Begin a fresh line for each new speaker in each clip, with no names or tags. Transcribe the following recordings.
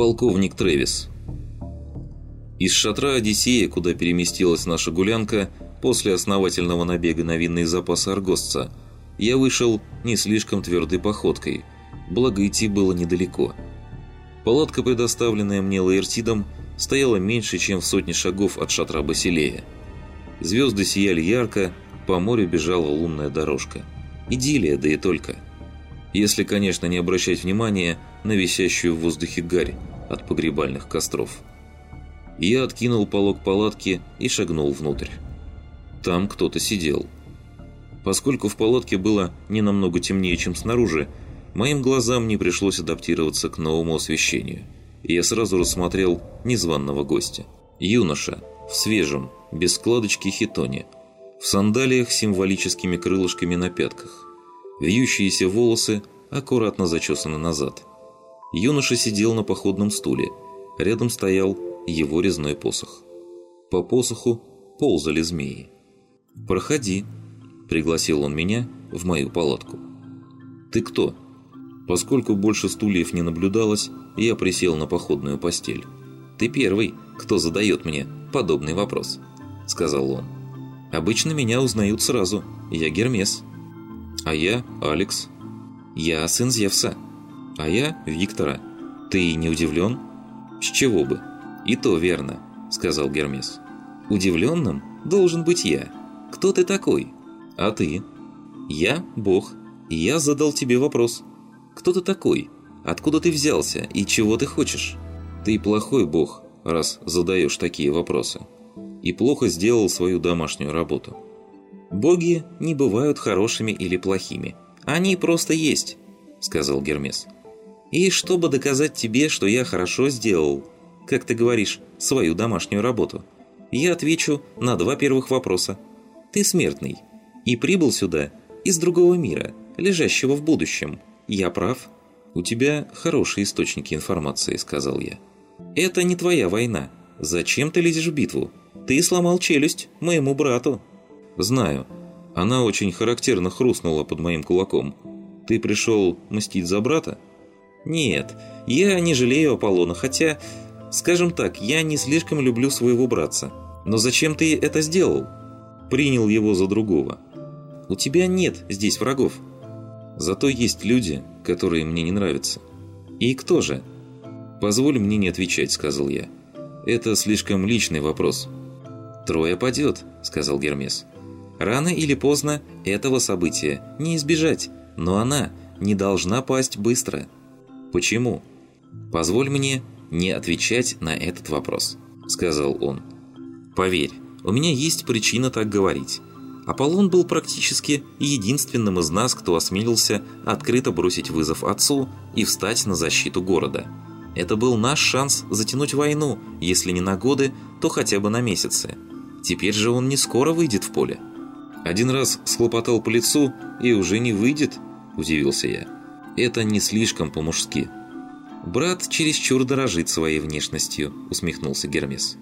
Полковник Трэвис. Из шатра Одиссея, куда переместилась наша гулянка после основательного набега на винные запасы аргостца, я вышел не слишком твердой походкой, благо идти было недалеко. Палатка, предоставленная мне Лаэртидом, стояла меньше, чем в сотне шагов от шатра Басилея. Звезды сияли ярко, по морю бежала лунная дорожка. Идиллия, да и только. Если, конечно, не обращать внимания на висящую в воздухе гарь от погребальных костров. Я откинул полог палатки и шагнул внутрь. Там кто-то сидел. Поскольку в палатке было не намного темнее, чем снаружи, моим глазам не пришлось адаптироваться к новому освещению. Я сразу рассмотрел незваного гостя. Юноша, в свежем, без складочки хитоне, в сандалиях с символическими крылышками на пятках. Вьющиеся волосы аккуратно зачесаны назад. Юноша сидел на походном стуле. Рядом стоял его резной посох. По посоху ползали змеи. «Проходи», – пригласил он меня в мою палатку. «Ты кто?» Поскольку больше стульев не наблюдалось, я присел на походную постель. «Ты первый, кто задает мне подобный вопрос», – сказал он. «Обычно меня узнают сразу. Я Гермес». «А я Алекс». «Я сын Зевса». «А я Виктора». «Ты не удивлен?» «С чего бы?» «И то верно», – сказал Гермес. «Удивленным должен быть я. Кто ты такой?» «А ты?» «Я – Бог, и я задал тебе вопрос. Кто ты такой? Откуда ты взялся и чего ты хочешь?» «Ты плохой Бог, раз задаешь такие вопросы. И плохо сделал свою домашнюю работу». «Боги не бывают хорошими или плохими. Они просто есть», – сказал Гермес. «И чтобы доказать тебе, что я хорошо сделал, как ты говоришь, свою домашнюю работу, я отвечу на два первых вопроса. Ты смертный и прибыл сюда из другого мира, лежащего в будущем. Я прав?» «У тебя хорошие источники информации», – сказал я. «Это не твоя война. Зачем ты лезешь в битву? Ты сломал челюсть моему брату». «Знаю. Она очень характерно хрустнула под моим кулаком. Ты пришел мстить за брата?» «Нет, я не жалею Аполлона, хотя, скажем так, я не слишком люблю своего братца. Но зачем ты это сделал?» «Принял его за другого». «У тебя нет здесь врагов». «Зато есть люди, которые мне не нравятся». «И кто же?» «Позволь мне не отвечать», — сказал я. «Это слишком личный вопрос». «Трое падет», — сказал Гермес. «Рано или поздно этого события не избежать, но она не должна пасть быстро». «Почему?» «Позволь мне не отвечать на этот вопрос», — сказал он. «Поверь, у меня есть причина так говорить. Аполлон был практически единственным из нас, кто осмелился открыто бросить вызов отцу и встать на защиту города. Это был наш шанс затянуть войну, если не на годы, то хотя бы на месяцы. Теперь же он не скоро выйдет в поле. Один раз схлопотал по лицу и уже не выйдет, удивился я. Это не слишком по-мужски. Брат чересчур дорожит своей внешностью, усмехнулся Гермес.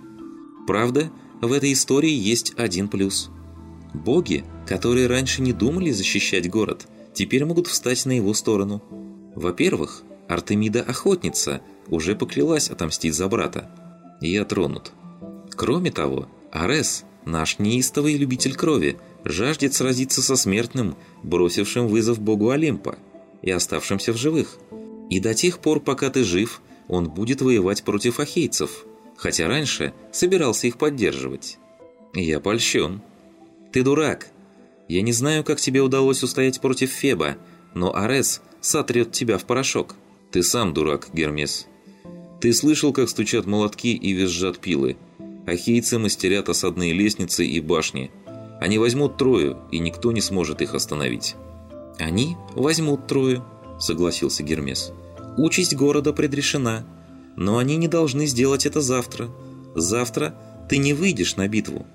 Правда, в этой истории есть один плюс. Боги, которые раньше не думали защищать город, теперь могут встать на его сторону. Во-первых, Артемида Охотница уже поклялась отомстить за брата. Я тронут. Кроме того, Арес, наш неистовый любитель крови, жаждет сразиться со смертным, бросившим вызов богу Олимпа и оставшимся в живых. И до тех пор, пока ты жив, он будет воевать против ахейцев, хотя раньше собирался их поддерживать. Я польщен. Ты дурак. Я не знаю, как тебе удалось устоять против Феба, но Арес сотрет тебя в порошок. Ты сам дурак, Гермес. Ты слышал, как стучат молотки и визжат пилы. Ахейцы мастерят осадные лестницы и башни. Они возьмут Трою, и никто не сможет их остановить. «Они возьмут Трою», — согласился Гермес. «Участь города предрешена, но они не должны сделать это завтра. Завтра ты не выйдешь на битву».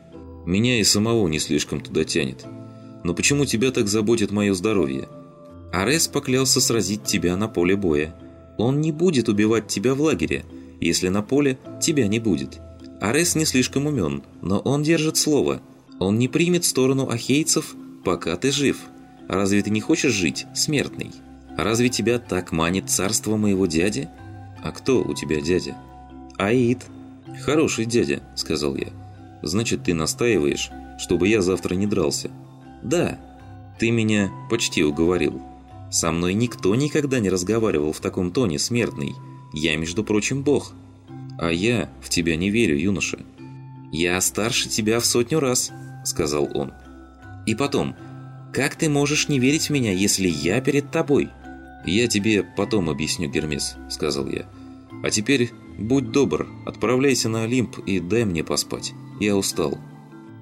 «Меня и самого не слишком туда тянет. Но почему тебя так заботит мое здоровье?» «Арес поклялся сразить тебя на поле боя. Он не будет убивать тебя в лагере, если на поле тебя не будет. Арес не слишком умен, но он держит слово. Он не примет сторону ахейцев, пока ты жив». Разве ты не хочешь жить, смертный? Разве тебя так манит царство моего дяди? «А кто у тебя дядя?»
«Аид».
«Хороший дядя», — сказал я. «Значит, ты настаиваешь, чтобы я завтра не дрался?»
«Да».
«Ты меня почти уговорил. Со мной никто никогда не разговаривал в таком тоне, смертный. Я, между прочим, бог. А я в тебя не верю, юноша».
«Я старше тебя в сотню раз», — сказал он. «И потом, как ты можешь не верить в меня, если я перед тобой?»
«Я тебе потом объясню, Гермес», — сказал я. «А теперь будь добр, отправляйся на Олимп и дай мне поспать. Я устал».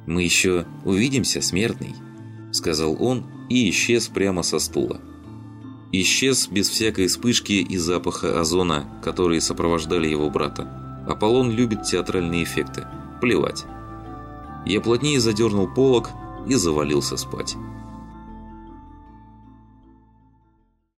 «Мы еще увидимся, смертный», — сказал он и исчез прямо со стула.
Исчез без всякой вспышки и запаха озона, которые сопровождали его брата. Аполлон любит театральные эффекты. Плевать. Я плотнее задернул полог и завалился спать.